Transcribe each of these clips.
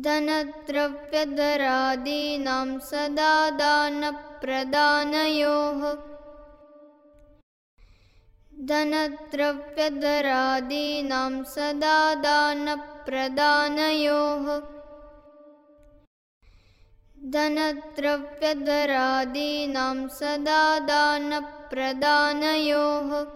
धनद्रव्यधरादीनां सदा दानप्रदानयोः। धनद्रव्यधरादीनां सदा दानप्रदानयोः। धनद्रव्यधरादीनां सदा दानप्रदानयोः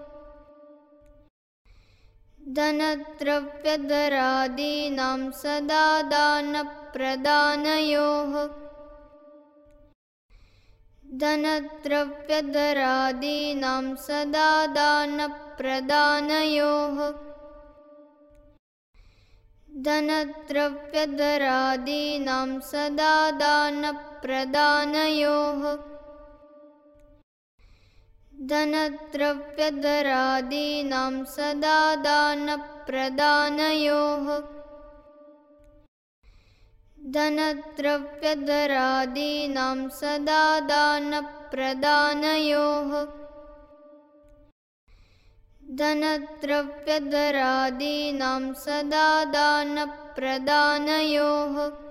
धनद्रव्यधरादीनां सदा दानप्रदानयोः। धनद्रव्यधरादीनां सदा दानप्रदानयोः। धनद्रव्यधरादीनां सदा दानप्रदानयोः धनद्रव्यधरादीनां सदा दानप्रदानयोः। धनद्रव्यधरादीनां सदा दानप्रदानयोः। धनद्रव्यधरादीनां सदा दानप्रदानयोः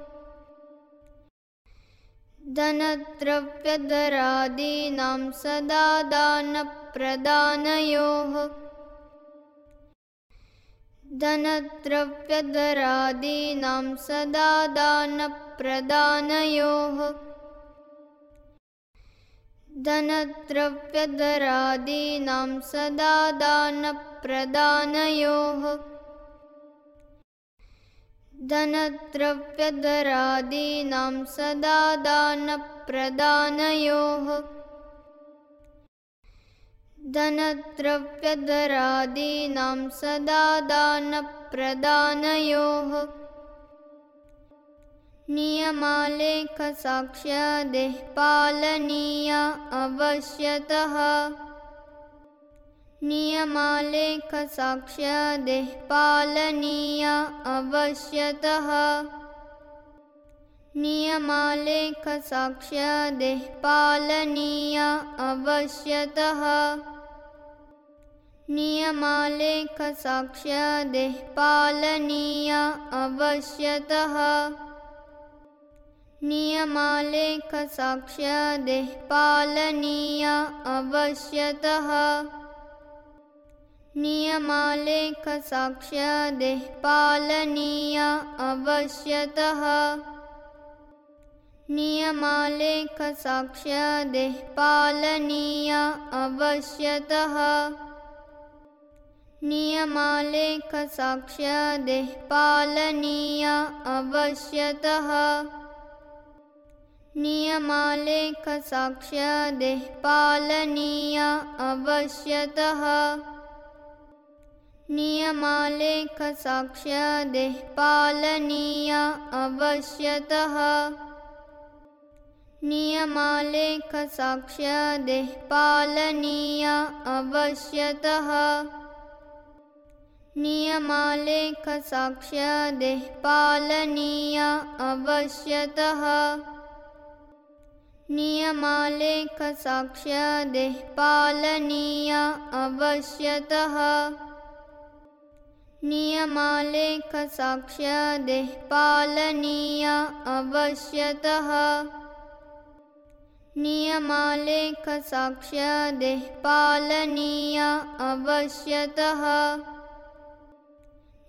धनद्रव्यधरादीनां सदा दानप्रदानयोः। धनद्रव्यधरादीनां सदा दानप्रदानयोः। धनद्रव्यधरादीनां सदा दानप्रदानयोः धनद्रव्यधरादीनां सदा दानप्रदानयोः। धनद्रव्यधरादीनां सदा दानप्रदानयोः। नियमालेखसाक्ष्यदेः पालनीया अवश्यतः अवश्यतः। नियमालेखसाक्ष्यदेः पालनीया अवश्यतः। नियमालेखसाक्ष्यदेः पालनीया अवश्यतः। नियमालेखसाक्ष्यदेः पालनीया अवश्यतः नियमालेखसाक्ष्यदेः पालनीया अवश्यतः। नियमालेखसाक्ष्यदेः पालनीया अवश्यतः अवश्यतः। नियमालेखसाक्ष्यदेः पालनीया अवश्यतः। पालनीया अवश्यतः। नियमालेखसाक्ष्यदेः पालनीया अवश्यतः अवश्यतः। नियमालेखसाक्ष्यदेः पालनीया अवश्यतः।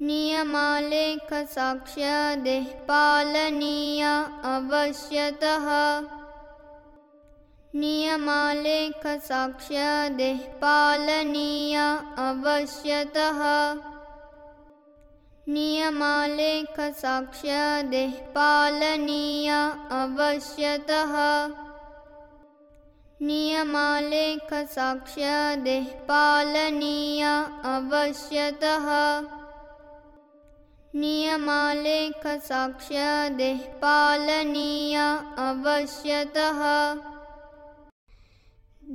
नियमालेखसाक्ष्यदेः पालनीया अवश्यतः। नियमालेखसाक्ष्यदेः पालनीया अवश्यतः नियमालेखसाक्ष्यदेः पालनीया अवश्यतः। नियमालेखसाक्ष्यदेः पालनीया अवश्यतः। नियमालेखसाक्ष्यदेः पालनीया अवश्यतः।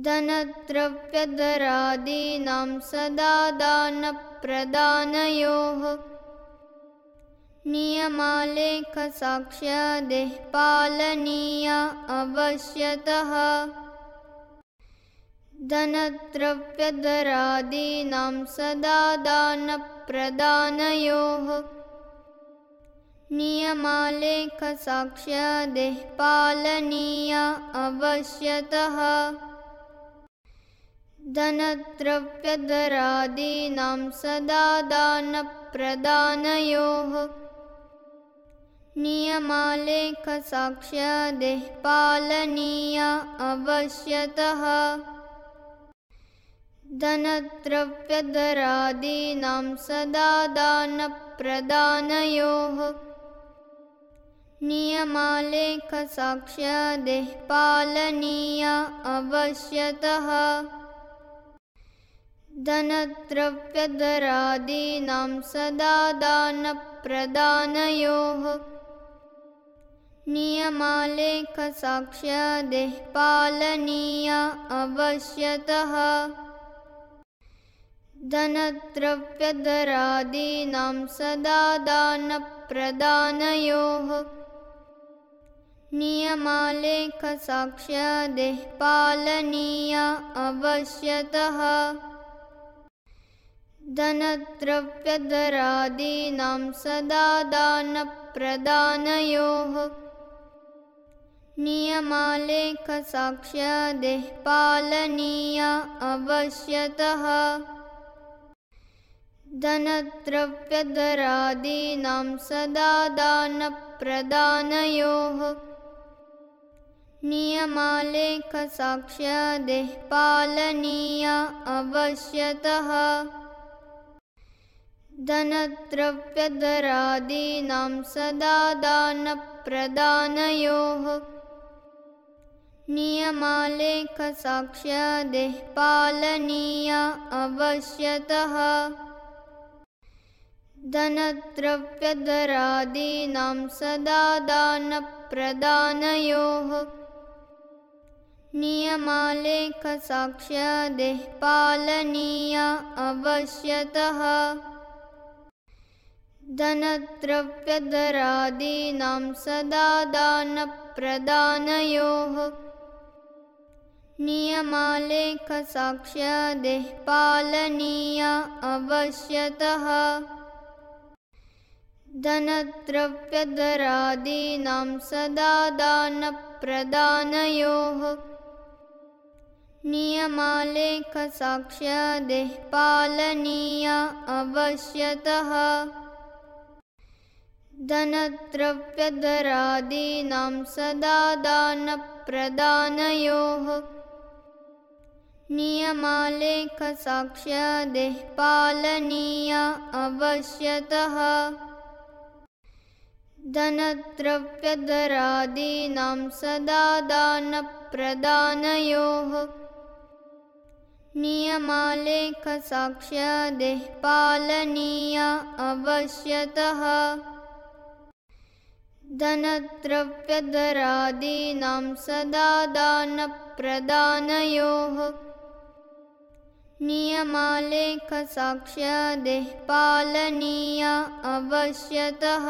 धनद्रव्यधरादीनां सदा दानप्रदानयोः नियमालेखसाक्ष्यदेः पालनीया अवश्यतः। धनद्रव्यधरादीनां सदा दानप्रदानयोः। नियमालेखसाक्ष्यदेः पालनीया अवश्यतः। धनद्रव्यधरादीनां सदा दानप्रदानयोः नियमालेखसाक्ष्यदेः पालनीया अवश्यतः। धनद्रव्यधरादीनां सदा नियमालेखसाक्ष्यदेः पालनीया अवश्यतः। धनद्रव्यधरादीनां सदा दानप्रदानयोः नियमालेखसाक्ष्यदेः पालनीया अवश्यतः। धनद्रव्यधरादीनां सदा दानप्रदानयोः। नियमालेखसाक्ष्यदेः पालनीया अवश्यतः। धनद्रव्यधरादीनां सदा दानप्रदानयोः नियमालेखसाक्ष्यदेः पालनीया अवश्यतः। धनद्रव्यधरादीनां सदा दानप्रदानयोः। नियमालेखसाक्ष्यदेः पालनीया अवश्यतः। धनद्रव्यधरादीनां सदा दानप्रदानयोः नियमालेखसाक्ष्यदेः पालनीया अवश्यतः। धनद्रव्यधरादीनां सदा दानप्रदानयोः। नियमालेखसाक्ष्यदेः पालनीया अवश्यतः। धनद्रव्यधरादीनां सदा दानप्रदानयोः नियमालेखसाक्ष्यदेः पालनीया अवश्यतः। धनद्रव्यधरादीनां सदा दानप्रदानयोः। नियमालेखसाक्ष्यदेः पालनीया अवश्यतः। धनद्रव्यधरादीनां सदा दानप्रदानयोः नियमालेखसाक्ष्यदेः पालनीया अवश्यतः। धनद्रव्यधरादीनां सदा दानप्रदानयोः। धनद्रव्यधरादीनां सदा दानप्रदानयोः नियमालेखसाक्ष्यदेः पालनीया अवश्यतः। धनद्रव्यधरादीनां सदा दानप्रदानयोः नियमालेखसाक्ष्यदेः पालनीया अवश्यतः